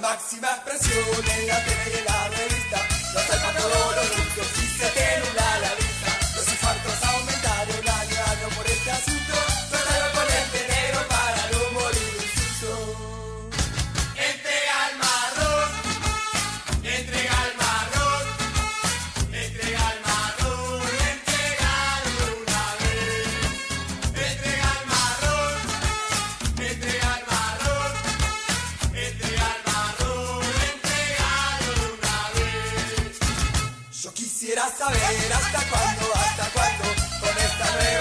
la máxima expresión en la tele y la revista. Quisiera saber hasta cuándo, hasta cuándo, con esta nueva.